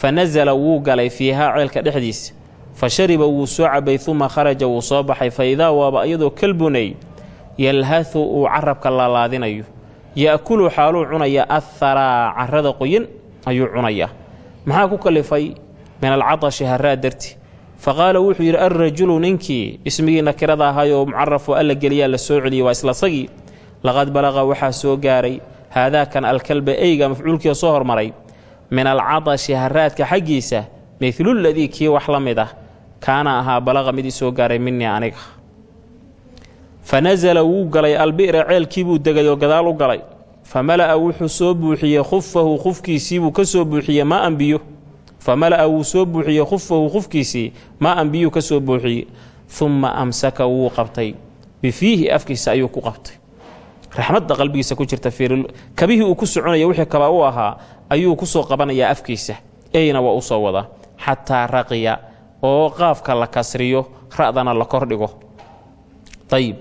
fa nasala wuu galay fiihaa ceelka dhexdiisa. Fa shariba wuu soo cabay uma kharaja wuu soo baxay. Fa idaa waaba iyadoo kalbunay yalhathu uu carabka laalaadinayo ya'kulu xaaluu cunaya aharaa carrada qoyan ayuu cunayaa maxaa ku kalifay? Min alcatashi haraa darti. Fa qaala wuxuu yidhi alrajulu ninkii ismigii nakirada ahaayoo mucarafoo alla geliyaa la soo celiyey waa isla sagii laqad balaqa waxaa soo gaaray. Haadaakan alkalba eyga mafcuulkii soo hormaray min alcatashi haraadka xaggiisa midluladii kii wax la mid ah kaana ahaa balaqa mid isoo gaaray minii aniga. Fa nasala wuu galay albi'ra ceelkiibuu degay oo gadaal u galay. Fa mala'a wuxuu soo buuxiyey khufahu khufkiisiibuu ka soo buuxiyey maa an biyo fa mala'a wuu soo buuxiyey khufahu khufkiisii maa an biyuu ka soo buuxiyey humma amsaka wuu qabtay. Bifiihi afkiisa ayuu ku qabtay raxmadda qalbigiisa ku jirta kabihii uu ku soconaya wixii kaba u ahaa ayuu ku soo qabanayaa afkiisa eyna waa u soo wadaa xataa raqiya oo qaafka la kasriyo ra'dana la kordhigo. Ayib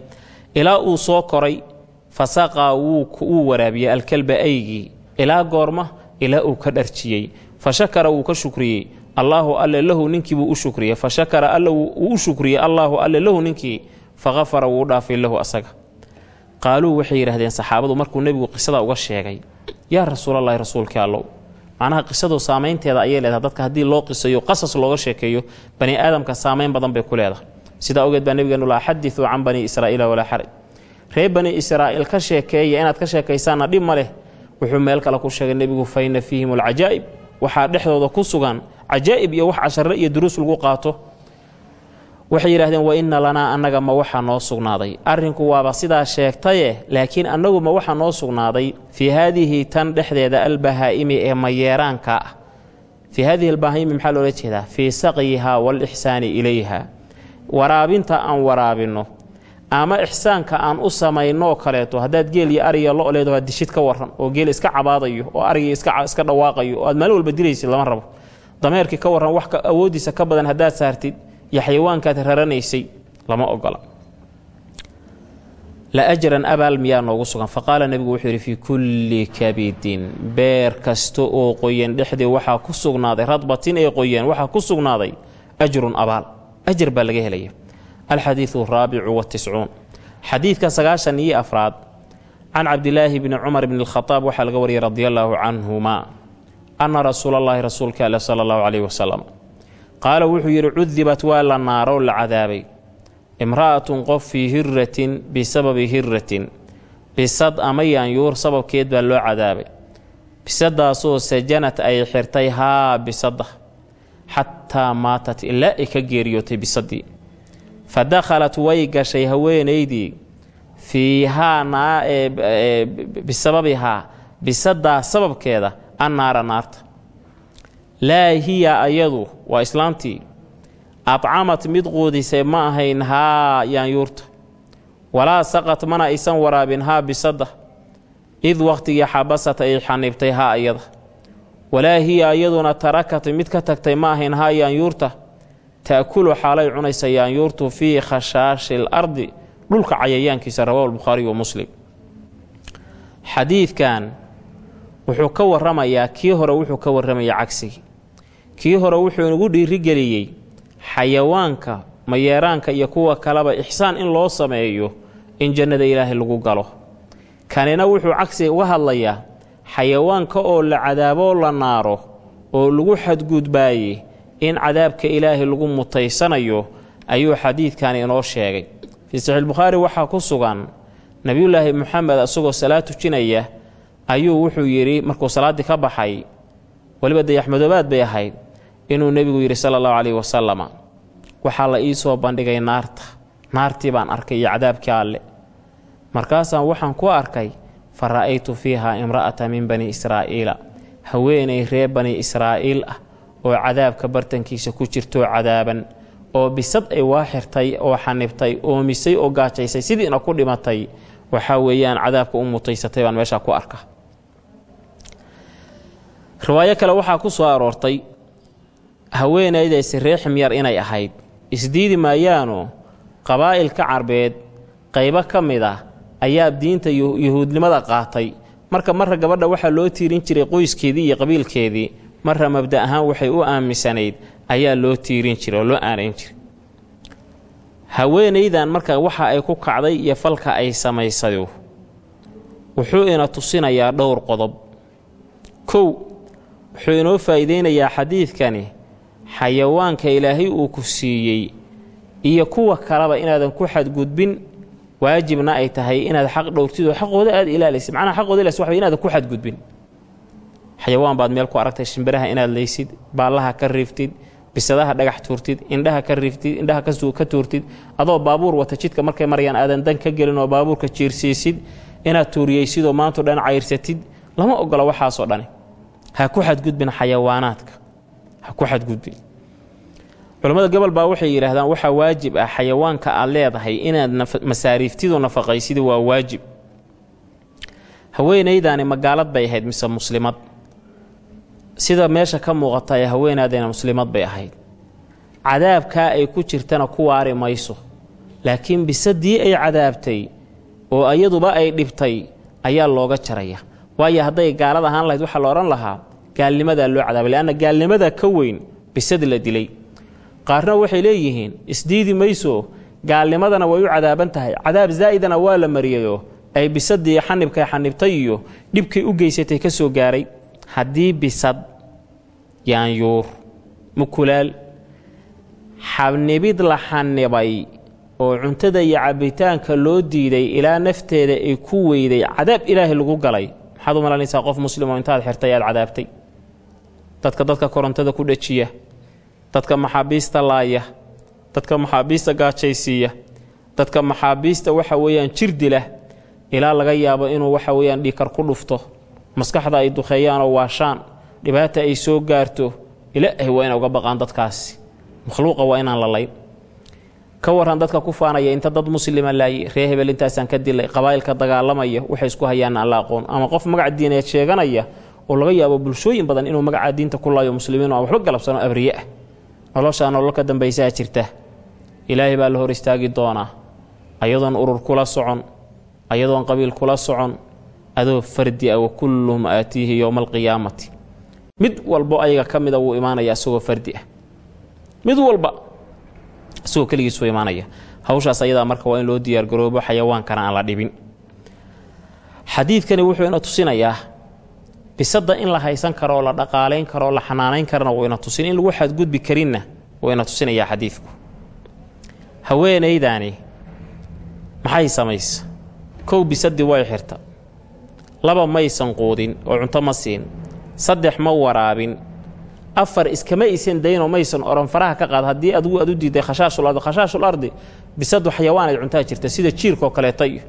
ilaa uu soo koray fasaqaa wuu waraabiyey alkalba aygii ilaa goorma ilaa uu ka dharjiyey. Fa shakara wuu ka shukriyey. Allaahu alle lahu ninkii buu u shukriyey. Fa alle wuu u shukriyey. Allaahu alle lahu ninkii. Faqafara wuu u dhaafay lahu asaga qaaluu waxay yidhahdeen saxaabadu markuu nebigu qisada uga sheegay yaa rasuulallaahi rasuulkii allow macnaha qisadu saamaynteeda ayay leedahay. Dadka haddii loo qisayo qasas looga sheekeeyo bani aadamka saamayn badan bay ku leedahay. Sidaa ogeed baa nebigeenu laa xadiduu can banii israa'iila walaa xaraj reer bani israa'iil ka sheekeeya inaad ka sheekaysaanna dhib ma leh. Wuxuu meel kale ku sheegay nebigu fa inna fiihim alcajaa'ib. Waxaa dhexdooda ku sugan cajaa'ib iyo wax casharre iyo duruus lagu qaato waxay yidhahdeen wa inna lanaa annaga ma waxaa noo sugnaaday. Arrinku waaba sidaa sheegtaye laakiin annagu ma waxaa noo sugnaaday fii haadihi tan dhexdeeda albahaa'imi ee mayeeraanka ah. Fii haadihi albahaa'imi maxaa loola jeedaa? Fii saqyihaa waalixsaani ilayha. Waraabinta aan waraabinno ama ixsaanka aan u samaynooo kaleeto haddaad geel iyo ariya lo leedaho dishid ka waran oo geel iska cabaadayo oo arigii iska dhawaaqayo oo aad maalin walba dilaysid lama rabo. Dameerkii ka warran wax awooddiisa ka badan haddaad saartid iyo xayawaankaad raranaysay lama ogola. La ajran abaal miyaa noogu sugan. Faqaala nebigu wuxuu yidhi fii kulli kabidin beer kasta oo qoyan dhexdii waxaa ku sugnaaday radbatin ee qoyan waxaa ku sugnaaday ajrun abaal. Ajar baa laga helaya alxadiidu araabicu watiscuun xadiidka sagaashan iyo afraad can cabdilaahi bni cumar bni alkhadaab waxaa laga wariyay radi allaahu canhuma anna rasuula allahi rasuulka ale sala allahu caleyhi wasalam qaala wuxuu yidhi cudibat waa la naaroo la cadaabay. Imra'atun qof fii hiratin bisababi hiratin bisad ama yaanyuur sababkeed baa loo cadaabay. Bisadaasoo sajanad ay xirtay haa bisadda. Xataa maatat ilaa ay ka geeriyootay bisaddii. Fa dakhalat way gashay haweenaydii. Fiihaa bisababihaa. Bisaddaa sababkeeda annaara naarta laa hiya ayadu waa islaamtii. Adcamad mid quudisay ma ahayn haa yaanyuurta walaa saqad mana aysan waraabin haa bisadda. Id wakhtigii xabasat ay xaniibtay haa ayada. Walaa hiya iyaduna tarakat mid ka tagtay ma ahayn haa yaanyuurta ta'kulu xaalay cunaysa yaanyuurtu fii khashaashi l ardi dhulka cayayaankiisa rawahu lbukhaariy wa muslim. Xadiidkan wuxuu ka warramayaa kii hore wuxuu ka warramayaa cagsigii kii hore wuxuu inagu dhiirigeliyey xayawaanka mayeeraanka iyo kuwa kaleba ixsaan in loo sameeyo in jannada ilaahay lagu galo. Kanina wuxuu cagsiga uga hadlayaa xayawaanka oo la cadaaboo la naaro oo lagu xadgudbaaye in cadaabka ilaahay lagu mutaysanayo ayuu xadiidkani inoo sheegay. Fii saxiixbukhaari waxaa ku sugan nebiyulaahi moxamed isagoo salaad tujinaya ayuu wuxuu yidhi markuu salaaddii ka baxay weliba dayaxmadoobaad bay ahayd inuu nebigu yidhi sala allahu calayhi wasalama waxaa la ii soo bandhigay naarta. Naartii baan arkay iyo cadaabkii alle. Markaasaan waxaan ku arkay fa ra'aytu fiiha imra'ata min bani israa'iila. Haweenay reer bani israa'iil ah oo cadaabka bartankiisa ku jirtoo cadaaban oo bisad ay waaxirtay oo xanibtay oo misay oo gaajaysay sidiina ku dhimatay. Waxaa weeyaan cadaabka u mutaysatay baan meeshaa ku arka riwaayo kale waxaa ku soo aroortay haweenaydaysi ree ximyar inay ahayd. Isdiidi maayaanoo qabaa'ilka carbeed qaybo ka mid ah ayaa diinta yuhuudnimada qaatay. Marka marra gabadha waxaa loo tiirin jiray qoyskeedii iyo qabiilkeedii. Marra mabda ahaan waxay u aaminsanayd ayaa loo tiirin jiray oo loo aanayn jiray. Haweenaydan marka waxa ay ku kacday iyo falka ay samaysayo wuxuu ina tusinayaa dhowr qodob. Kow wuxuu inoo faa'iidaynayaa xadiidkani xayawaanka ilaahay uu ku siiyey iyo kuwa kaleba inaadan ku xadgudbin waajibna ay tahay inaad xaq dhowrtid oo xaqooda aad ilaalaysid macnaha xaqooda ilaas waxa inaadan ku xadgudbin. Xayawaan baad meel ku aragtay shimbiraha inaad laysid baallaha ka riiftid bisadaha dhagax tuurtid indhaha ka riiftid indhaha ka tuurtid adoo baabuur wata jidka markay marayaan aadan dan ka gelin oo baabuurka jiirsiisid inaad tuuriyeysidoo maanto dhan cayrsatid lama ogola waxaasoo dhani. Ha ku xadgudbin xayawaanaadka. Ha ku xadgudbin culammada gobol baa waxay yidhaahdaan waxaa waajib ah xayawaanka aad leedahay inaad masaariiftidoo nafaqaysid waa waajib. Haweenaydaani magaalad bay ahayd mise muslimad? Sida meesha ka muuqata ee haweenaadayna muslimad bay ahayd. Cadaabkaa ay ku jirtana ku waari mayso. Laakiin bisadii ay cadaabtay oo ayaduba ay dhibtay ayaa looga jaraya. Waayo hadday gaalad ahaan lahayd waxaa la odhan lahaa gaalnimadaa loo cadaabay leanna gaalnimadaa ka weyn bisad la dilay qaarna waxay leeyihiin isdiidi mayso gaalnimadana way u cadaaban tahay. Cadaab zaa'idana waa la mariyayo ay bisadii xanibkay xanibtay iyo dhibkay u geysatay ka soo gaaray. Haddii bisad yaanyuur mukulaal xanibid la xanibay oo cuntada iyo cabbitaanka loo diiday ilaa nafteeda ay ku weyday cadaab ilaahay lagu galay. Maxaad u malanaysaa qof muslimoo intaad xirtay aad cadaabtay. Dadka dadka korontada ku dhajiya dadka maxaabiista laaya dadka maxaabiista gaajaysiiya dadka maxaabiista waxa weeyaan jir dila ilaa laga yaabo inuu waxa weeyaan dhiikar ku dhufto. Maskaxda ay duqeeyaanoo waashaan dhibaata ay soo gaarto ilaahay waa inay uga baqaan dadkaasi. Makhluuqa waa inaan la layn. Ka waran dadka ku faanaya inta dad muslima laayay ree hebel intaasaan ka dilay qabaa'ilka dagaalamaya waxay isku hayaanna aan la aqoon. Ama qof magaca diineed sheeganaya oo laga yaabo bulshooyin badan inuu magacaa diinta ku laayo muslimiin oo aan waxba galabsano abriye ah noloshaa nolol ka dambaysaa jirta. Ilaahay baa la hor istaagi doonaa. Ayadoon urur kula socon ayadoon qabiil kula socon adoo fardi ah wa kulluhum aatiihi yowma alqiyaamati mid walbo ayaga ka mida wuu imaanaya isagoo fardi ah. Mid walba isagoo keligiisuu imaanaya. Hawshaas ayadaa marka waa in loo diyaargaroobo xayawaankana aan la dhibin. Xadiidkani wuxuu ina tusinayaa bisadda in la haysan karo la dhaqaalayn karo la xanaanayn karana wuu ina tusin. In lagu xadgudbi karinna wuu ina tusinayaa xadiidku. Haweenaydaani maxay samaysa? Kow bisaddii way xirta. Laba maysan quudin oo cunto ma siin. Saddex ma waraabin. Afar iskama isan daynoo maysan oran faraha ka qaad. Haddii adigu aad u diiday khashaashul ardi khashaashul ardi bisadu xayawaan ay cuntaa jirta sida jiirkaoo kaleeta iyo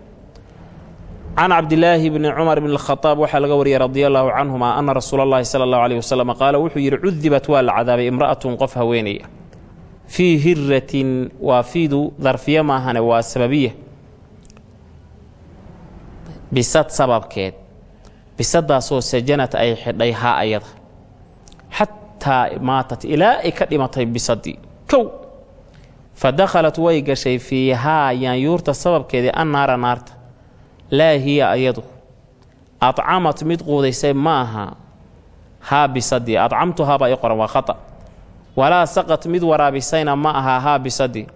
can cabdilaahi bni cumar bn اlkhadaab waxaa laga wariyey radi allahu canhuma ana rasuula اllahi sala اllahu aleyh wasalam qaala wuxuu yidhi cudibat waa la cadaabay imra'atun qof haweenaya fii hiratin waa fiidu darfiya maahane waa sababiya bisad sababkeed bisadaasoo sajanat ay xidhay haa ayada xataa maatat ilaa ay ka dhimatay bisadii kow fa dakhalat way gashay fiihaa yaanyuurta sababkeedii annaara naarta laa hiya ayadu. Adcamat mid quudaysay ma aha haa bisadii adcamtuhaa baa i qoran waa khata. Walaa saqat mid waraabisayna ma aha haa bisadii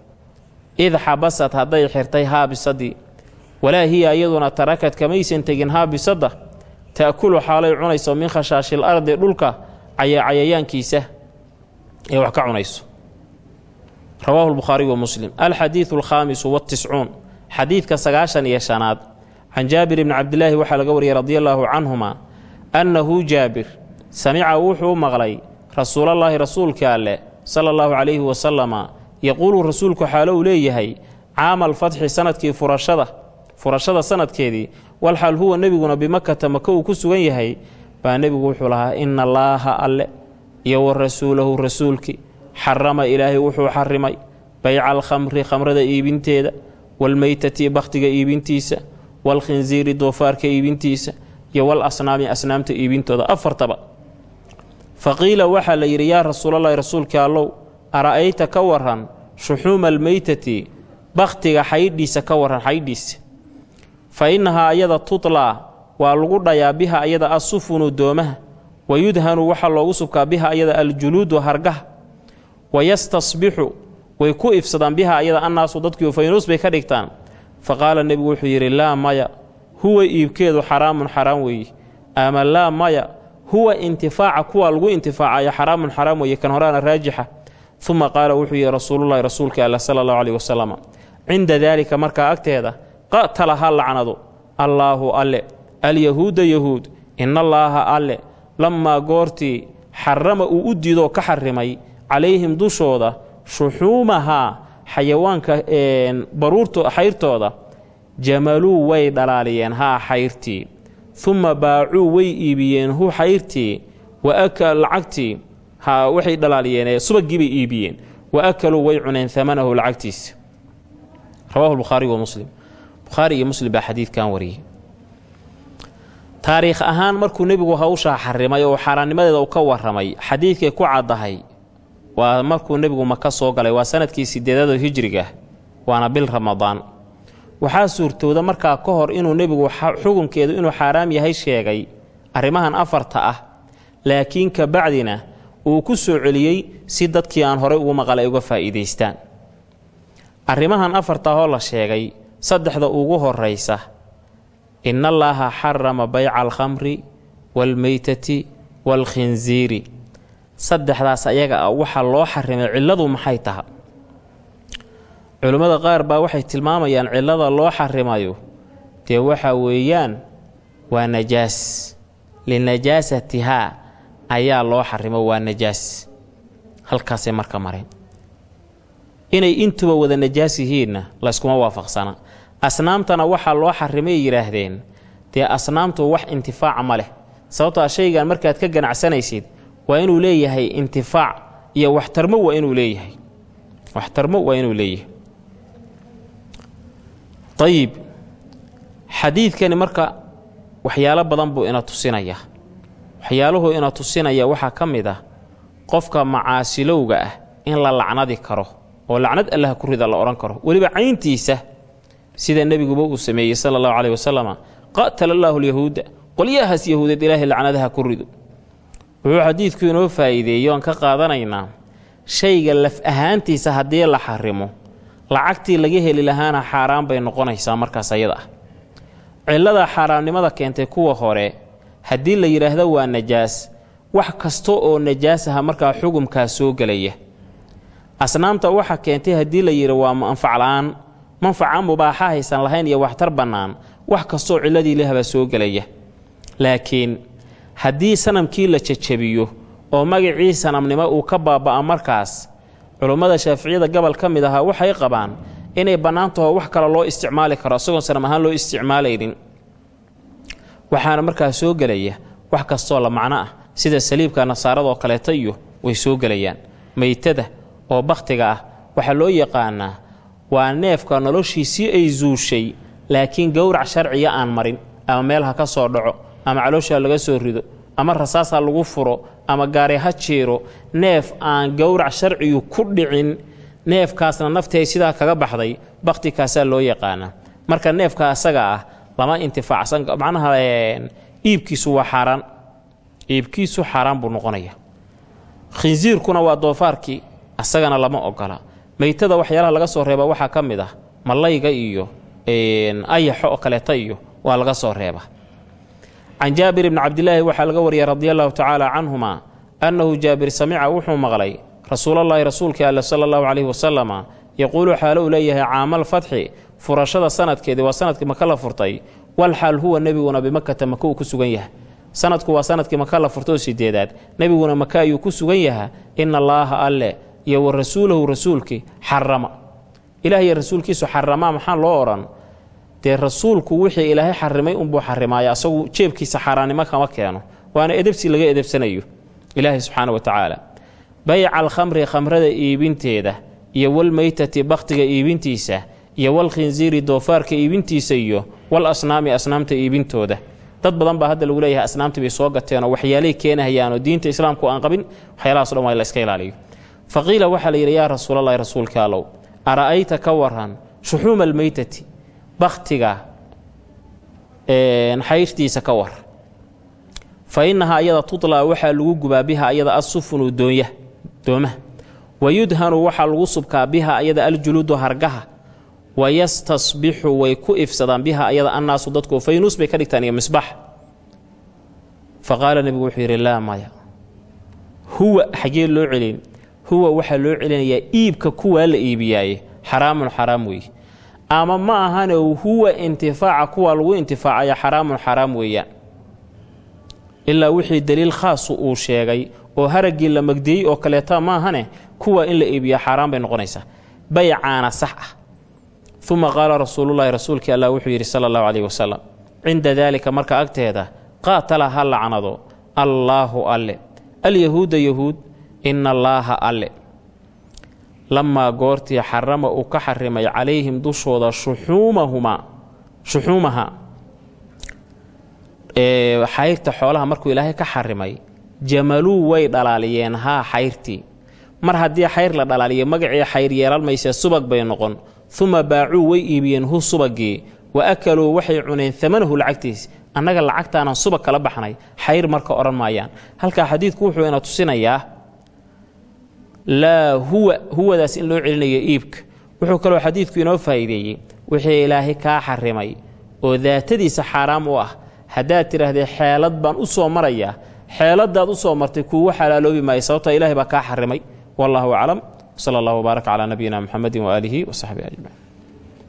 id xabasad hadday xirtay haa bisadii walaa hiya iyaduna tarakad kamaysan tegin haa bisadda. Ta'kulu xaalay cunayso min khashaashil ardi dhulka cayayaankiisa ee wax ka cunayso. Rawaahu lbukhaariy wa muslim. Alxadiidu alkhaamisu watiscuun xadiidka sagaashan iyo shanaad can jaabir bni cabdilaahi waxaa laga wariyey radi allaahu canhuma annahu jaabir samica wuxuu maqlay rasuulallaahi rasuulka alleh sala allahu calayhi wasalama yaquulu rasuulku xaalo uu leeyahay caama alfatxi sannadkii furashada furashada sanadkeedii walxaal huwa nebiguna bimakata maka uu ku sugan yahay. Baa nebigu wuxuu lahaa ina allaaha alle iyo wa rasuulahu rasuulki xarama ilaahay wuxuu xarimay bayca alkhamri khamrada iibinteeda walmeytati bakhtiga iibintiisa walkhinsiiri doofaarka iibintiisa iyo wal asnaami asnaamta iibintooda. Afartaba fa qiila waxaa la yidhi yaa rasuulallaahi rasuulkii allow ara'ayta ka waran shuxuuma almeytati bakhtiga xaydhiisa ka waran xaydhiisa. Fa innahaa ayada tutlaa waa lagu dhayaa biha ayada asufunu doomaha wa yudhanu waxaa loogu subkaa biha ayada aljuluudu hargaha wa yastasbixu way ku ifsadaan biha ayada annaasu dadkiiu faynuus bay ka dhigtaan fa qaala nebigu wuxuu yidhi laa maya huwa iibkeedu xaraamun xaraam weeye ama laa maya huwa intifaaca kuwa lagu intifaacayo xaraamun xaraam weeye kan horaana raajixa. Uma qaala wuxuu yidhi rasuululahi rasuulka alla sala allahu caleyh wasalam cinda daalika markaa agteeda qatala ha lacnado allaahu alle alyahuuda yahuud inallaaha alle lammaa goortii xarama uu u diidoo ka xarimay calayhim dushooda shuxuumahaa xayawaanka baruurto xayrtooda jamaluu way dhalaaliyeen haa xayrtii. Uma baacuu way iibiyeen hu xayrtii. Wa aka lacagtii ha waxay dhalaaliyeen subagii bay iibiyeen. Wa akaluu way cuneen amanahu lacagtiisa. Rawahu bukhaari wa muslim. Bukhaari iyo muslim baa xadiidkan wariyey. Taariikh ahaan markuu nebigu hawshaa xarimay oo xaaraannimadeeda uu ka warramay xadiidkay ku caddahay waa markuu nebigu maka soo galay waa sannadkii sideedaadoo hijriga waana bil ramadaan. Waxaa suurtooda markaa ka hor inuu nebigu xukunkeedu inuu xaaraam yahay sheegay arrimahan afarta ah laakiin ka bacdina uu ku soo celiyey si dadkii aan horay ugu maqalay uga faa'iidaystaan. Arrimahan afarta ahoo la sheegay saddexda ugu horraysa in allaaha xarama bayca alkhamri waalmeytati waalkhinsiiri saddexdaas ayaga ah waxaa loo xarimay cilladu maxay taha? Culimmada qaar baa waxay tilmaamayaan cillada loo xarimayo. Dee waxa weeyaan waa najaas. Linajaasatihaa ayaa loo xarimo waa najaas. Halkaasay marka mareen inay intuba wada najaas yihiinna layskuma waafaqsana. Asnaamtana waxaa loo xarimay yidhaahdeen dee asnaamtu wax intifaaca ma leh. Sababtaa shaygan markaad ka ganacsanaysid waa inuu leeyahay intifaac iyo waxtarmo waa inuu leeyahay. Waxtarmo waa inuu leeyahay. Ayib xadiidkani marka waxyaalo badan buu ina tusinaya waxyaaluhu ina tusinaya waxaa ka mid ah qofka macaasilowga ah in la lacnadi karo oo lacnad allah ku rida la odhan karo. Weliba cayntiisa sida nebiguba uu sameeyey sala allahu caleyh wasalama qatala allaahu alyahuuda qolyahaas yahuudeed ilaahay lacnadaha ku rido wuxuu xadiidku inoo faa'iideeyo aan ka qaadanaynaa shayga laf ahaantiisa haddii la xarimo lacagtii laga heli lahaana xaaraan bay noqonaysaa markaas ayada ah. Cillada xaaraamnimada keentay kuwa hore haddii la yidhaahdo waa najaas wax kasta oo najaas aha markaa xugumkaa soo gelaya. Asnaamta waxa keentay haddii la yidhi waa manfacla'aan manfaca mubaaxa haysan lahayn iyo waxtar bannaan wax kastooo cilladii lehabaa soo gelaya. Laakiin haddii sanamkii la jajabiyo oo magacii sanamnimo uu ka baaba'a markaas culummada shaaficiyada gobol ka mid ahaa waxay qabaan inay bannaantaho wax kale loo isticmaali karo isagoon sanam ahaan loo isticmaalaynin. Waxaana markaa soo gelaya wax kastoo la macno ah sida saliibka nasaaradoo kaleeta iyo way soo gelayaan. Meytada oo bakhtiga ah waxaa loo yaqaanaa waa neefka noloshiisii ay zuushay laakiin gowrac sharciya aan marin ama meel ha ka soo dhaco ama caloosha laga soo rido ama rasaas ha lagu furo ama gaari ha jiiro neef aan gowrac sharciyu ku dhicin neefkaasna naftii sidaa kaga baxday baktikaasaa loo yaqaanaa marka neefka asaga ah lama intifaacsan macnaha iibkiisu waa xaaraan. Iibkiisu xaaraan buu noqonaya khinsiirkuna waa doofaarkii asagana lama ogola. Meytada waxyaalaha laga soo reeba waxaa ka mid ah mallayga iyo ayaxo oo kaleeta iyo waa laga soo reeba can jaabir bni cabdilaahi waxaa laga wariyay radi allahu tacaala canhuma annahu jaabir samica wuxuu maqlay rasuulallaahi rasuulkii alle sala allahu caleyhi wasalama yaquulu xaalo uu leeyahay caamal fatxi furashada sanadkeedii waa sannadkii maka la furtay walxaal huwa nebiguna bimakata maka uu ku sugan yahay. Sanadku waa sannadkii maka la furtoo sideedaad nebiguna maka ayuu ku sugan yahaa ina allaaha alle iyo wa rasuulahu rasuulkii xarama. Ilaah rasuulkiisu xaramaa maxaa loo odhan dee rasuulku wixii ilaahay xarimay unbuu xarimaaya asagu jeebkiisa xaaraannimo kama keeno. Waana edebsi laga edebsanayo ilaahay subxaana wa tacaala. Bayca alkhamri khamrada iibinteeda iyo walmeytati bakhtiga iibintiisa iyo walkhinsiiri doofaarka iibintiisa iyo wal asnaamta iibintooda. Dad badan baa hadda lagu leeyahay asnaamtii bay soo gateenoo waxyaalay keenahayaanoo diinta islaamku aan qabin waxyaalahaas dhan waa la iska ilaaliyo. Fa qiila waxaa la yidhi yaa rasuulalahi rasuulka ara'ayta ka waran shuxuuma almeytati bakhtiga xayrtiisa ka war. Fa innahaa ayada tutlaa waxaa lagu gubaa biha ayada assufunu doonya doomaha wayudhanu waxaa lagu subkaa biha ayada aljuluudu hargaha. Wayastasbixu way ku ifsadaan biha ayada annaasu dadku faynuus bay ka dhigtaan iyo misbax. Fa qaala nebigu wuxuu yidhi laa maya huwa xaggee loo celin huwa waxaa loo celinayaa iibka kuwaa la iibiyaaye. Xaraamun xaraam weeye ama ma ahane huwa intifaaca kuwa lagu intifaacaya xaraamun xaraam weeyaan ilaa wixii daliil khaasu uu sheegay oo haraggii la magdiyey oo kaleeta ma ahane kuwa in la iibiyaa xaaraan bay noqonaysaa. Baycaana sax ah. Uma qaala rasuulullaahi rasuulkii allah wuxuu yidhi sala allahu caleyhi wasalam cinda daalika marka agteeda qaatala ha lacnado allaahu alle. Alyahuuda yahuud ina allaaha alle lamaa goortii xarama uu ka xarimay calayhim dushooda shuxuumahumaa shuxuumaha xayrta xoolaha markuu ilaahay ka xarimay jamaluu way dhalaaliyeen haa xayrtii mar haddii xayr la dhalaaliyo magacii xayr yeelan maysee subag bay noqon uma baacuu way iibiyeen hu subagii wa akaluu waxay cuneen amanahu lacagtiis annaga lacagtaanan subag kala baxnay xayr marka odhan maayaan halkaa xadiidku wuxuu ina tusinayaa laa huwa huwadaas in loo celinayo iibka. Wuxuu kaloo xadiidku inoo faa'iideeyey. Wixii ilaahay kaa xarimay oo daatadiisa xaaraam u ah. Haddaad tidhaahdee xeelad baan u soo marayaa xeeladaad u soo martay kuugu xalaaloobi maaya sababta ilahay baa kaa xarimay. Wallahu aclam. Sala allah wbaarak calaa nabiyina muxamedi waaalihi wasaxbihi ajmaciin